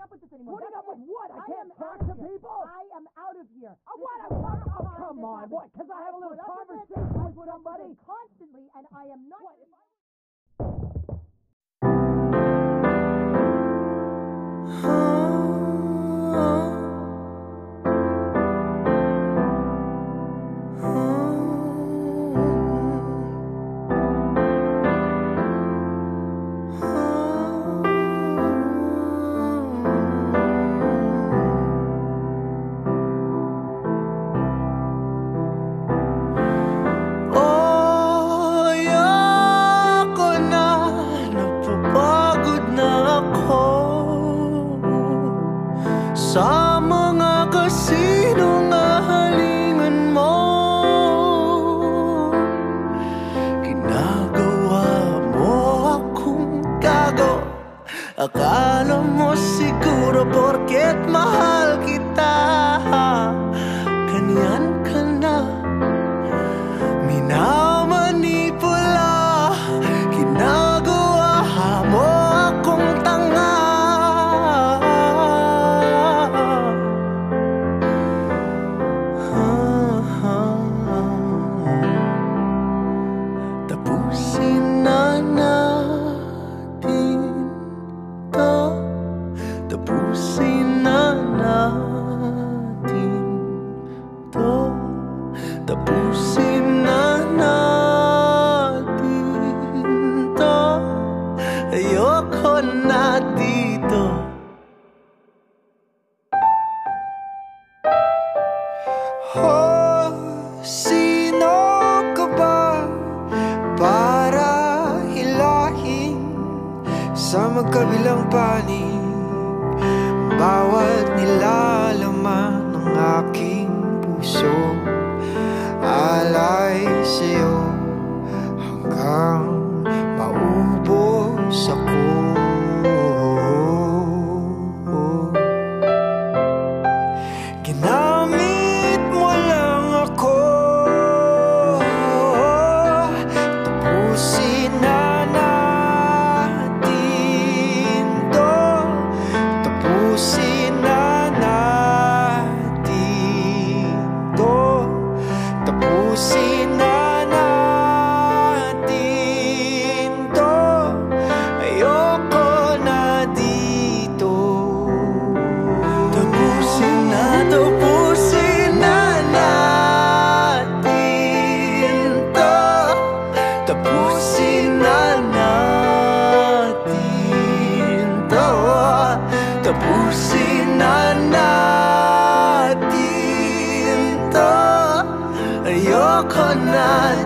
putting up with this anymore. Putting That's up with what? I I can't talk to here. people? I am out of here. Oh, This what? is a- the what? Oh, come on. What? Because I have a little it. conversation with put up with somebody? constantly, and I am not. What? Sa mga kasinungalingan mo Ginagawa mo akong gago. Akala mo siguro porket mahal kita Tapusin na natin to. Tapusin na natin to. Ayoko na dito. Oh, sino ka para hilahin sa magkabilang panig about what Tapusin na, natin to. Tapusin na natin to. Tapusin na natin to. Ayoko na